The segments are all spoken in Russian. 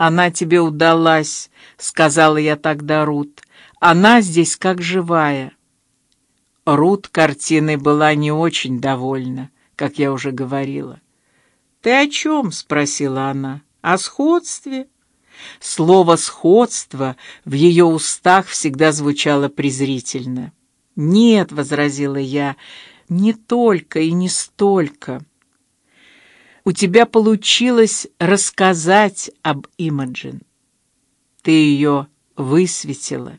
«Она тебе удалась», — сказала я тогда Рут. «Она здесь как живая». Рут картиной была не очень довольна, как я уже говорила. «Ты о чем?» — спросила она. «О сходстве?» Слово «сходство» в ее устах всегда звучало презрительно. «Нет», — возразила я, — «не только и не столько. У тебя получилось рассказать об Имаджин. Ты ее высветила».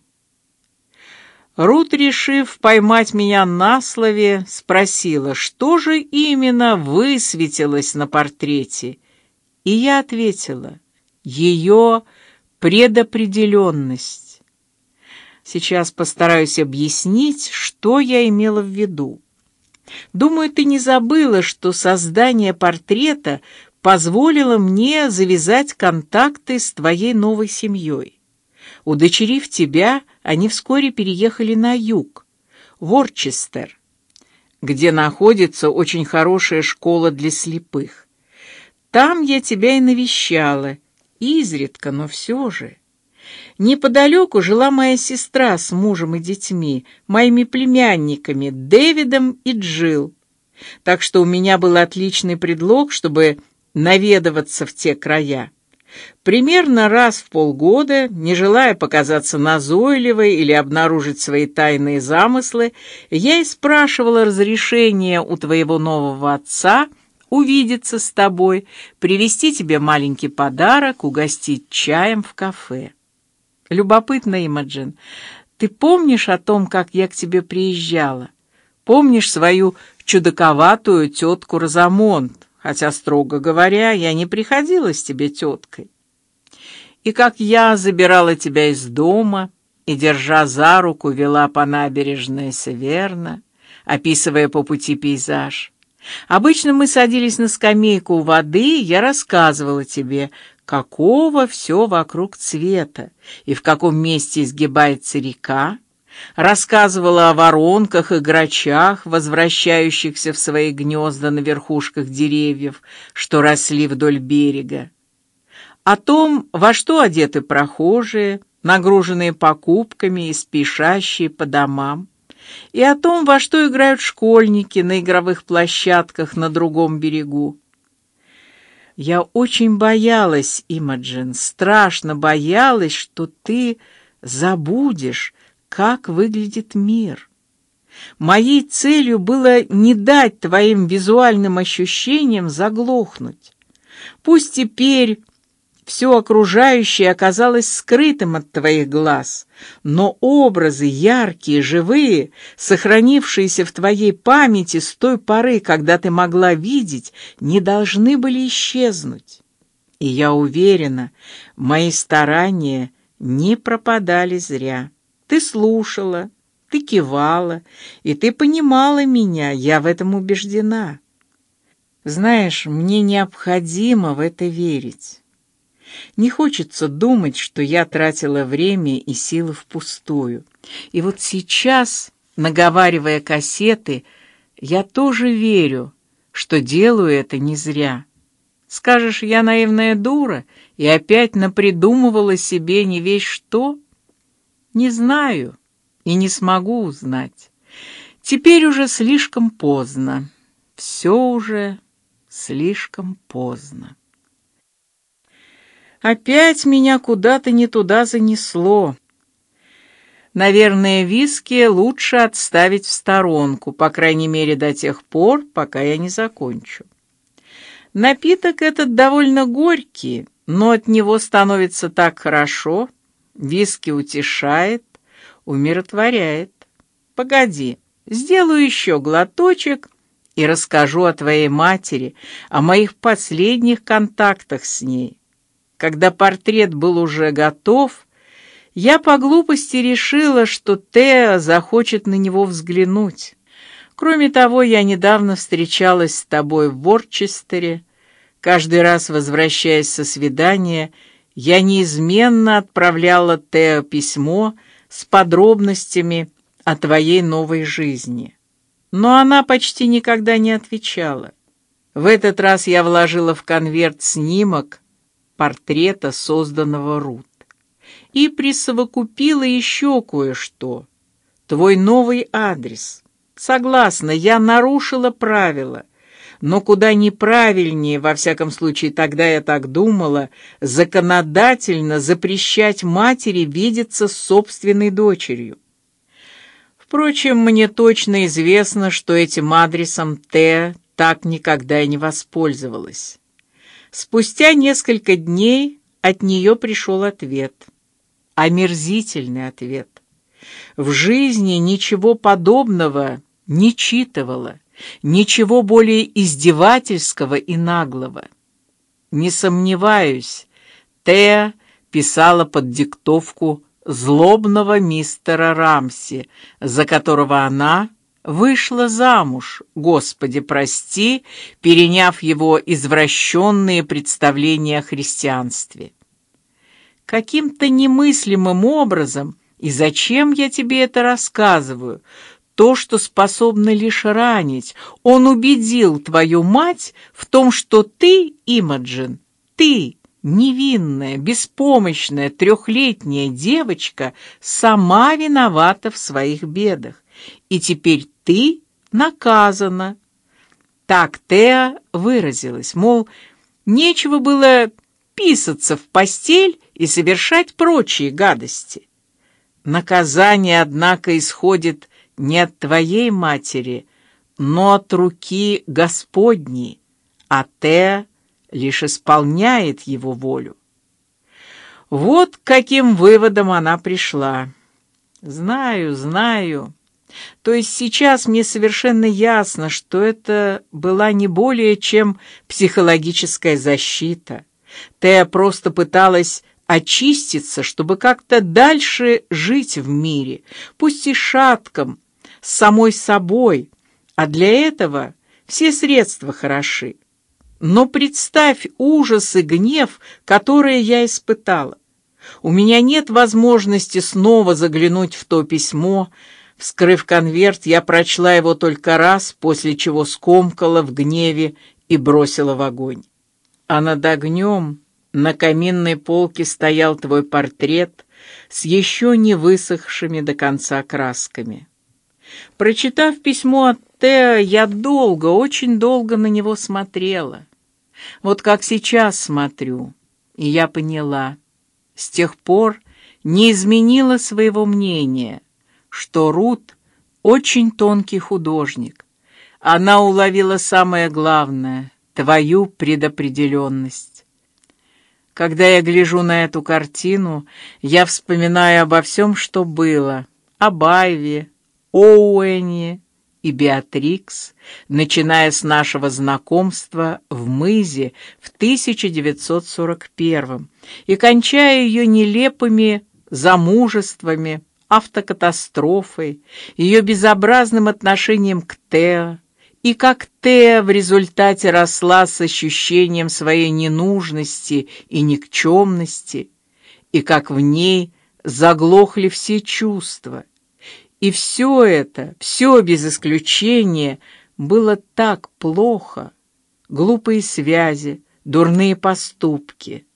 Рут, решив поймать меня на слове, спросила, что же именно высветилось на портрете, и я ответила — ее предопределенность. Сейчас постараюсь объяснить, что я имела в виду. Думаю, ты не забыла, что создание портрета позволило мне завязать контакты с твоей новой семьей. Удочерив тебя, они вскоре переехали на юг, в Орчестер, где находится очень хорошая школа для слепых. Там я тебя и навещала, изредка, но все же. Неподалеку жила моя сестра с мужем и детьми, моими племянниками Дэвидом и Джилл. Так что у меня был отличный предлог, чтобы наведываться в те края. Примерно раз в полгода, не желая показаться назойливой или обнаружить свои тайные замыслы, я и спрашивала разрешения у твоего нового отца — увидеться с тобой, привезти тебе маленький подарок, угостить чаем в кафе. Любопытно, Имаджин, ты помнишь о том, как я к тебе приезжала? Помнишь свою чудаковатую тетку Розамонт, хотя, строго говоря, я не приходилась тебе теткой? И как я забирала тебя из дома и, держа за руку, вела по набережной Северна, описывая по пути пейзаж? Обычно мы садились на скамейку у воды, и я рассказывала тебе, какого все вокруг цвета и в каком месте изгибается река, рассказывала о воронках и грачах, возвращающихся в свои гнезда на верхушках деревьев, что росли вдоль берега, о том, во что одеты прохожие, нагруженные покупками и спешащие по домам, и о том, во что играют школьники на игровых площадках на другом берегу. Я очень боялась, Имаджин, страшно боялась, что ты забудешь, как выглядит мир. Моей целью было не дать твоим визуальным ощущениям заглохнуть. Пусть теперь все окружающее оказалось скрытым от твоих глаз, но образы яркие, живые, сохранившиеся в твоей памяти с той поры, когда ты могла видеть, не должны были исчезнуть. И я уверена, мои старания не пропадали зря. Ты слушала, ты кивала, и ты понимала меня, я в этом убеждена. Знаешь, мне необходимо в это верить. Не хочется думать, что я тратила время и силы впустую. И вот сейчас, наговаривая кассеты, я тоже верю, что делаю это не зря. Скажешь, я наивная дура и опять напридумывала себе не весь что? Не знаю и не смогу узнать. Теперь уже слишком поздно. Все уже слишком поздно. Опять меня куда-то не туда занесло. Наверное, виски лучше отставить в сторонку, по крайней мере до тех пор, пока я не закончу. Напиток этот довольно горький, но от него становится так хорошо. Виски утешает, умиротворяет. Погоди, сделаю еще глоточек и расскажу о твоей матери, о моих последних контактах с ней. Когда портрет был уже готов, я по глупости решила, что Теа захочет на него взглянуть. Кроме того, я недавно встречалась с тобой в Ворчестере. Каждый раз, возвращаясь со свидания, я неизменно отправляла Тео письмо с подробностями о твоей новой жизни. Но она почти никогда не отвечала. В этот раз я вложила в конверт снимок портрета, созданного Рут. И присовокупила еще кое-что. Твой новый адрес. Согласна, я нарушила правила. Но куда неправильнее, во всяком случае, тогда я так думала, законодательно запрещать матери видеться с собственной дочерью. Впрочем, мне точно известно, что этим адресом Т так никогда и не воспользовалась. Спустя несколько дней от нее пришел ответ. Омерзительный ответ. В жизни ничего подобного не читывала ничего более издевательского и наглого. Не сомневаюсь, Теа писала под диктовку злобного мистера Рамси, за которого она вышла замуж, Господи прости, переняв его извращенные представления о христианстве. Каким-то немыслимым образом, и зачем я тебе это рассказываю, то, что способно лишь ранить. Он убедил твою мать в том, что ты, Имаджин, ты, невинная, беспомощная трехлетняя девочка, сама виновата в своих бедах, и теперь ты наказана. Так Теа выразилась, мол, нечего было писаться в постель и совершать прочие гадости. Наказание, однако, исходит не от твоей матери, но от руки Господней, а Те лишь исполняет его волю. Вот каким выводом она пришла. Знаю, знаю. То есть сейчас мне совершенно ясно, что это была не более чем психологическая защита. Тея просто пыталась очиститься, чтобы как-то дальше жить в мире, пусть и шатком, с самой собой, а для этого все средства хороши. Но представь ужас и гнев, которые я испытала. У меня нет возможности снова заглянуть в то письмо. Вскрыв конверт, я прочла его только раз, после чего скомкала в гневе и бросила в огонь. А над огнем на каминной полке стоял твой портрет с еще не высохшими до конца красками. Прочитав письмо от Тео, я долго, очень долго на него смотрела. Вот как сейчас смотрю, и я поняла. С тех пор не изменила своего мнения, что Рут очень тонкий художник. Она уловила самое главное — твою предопределенность. Когда я гляжу на эту картину, я вспоминаю обо всем, что было, об Айве, Оуэне и Беатрикс, начиная с нашего знакомства в Мызе в 1941 и кончая ее нелепыми замужествами, автокатастрофой, ее безобразным отношением к Тео, и как Тея в результате росла с ощущением своей ненужности и никчемности, и как в ней заглохли все чувства. И все это, все без исключения, было так плохо. Глупые связи, дурные поступки —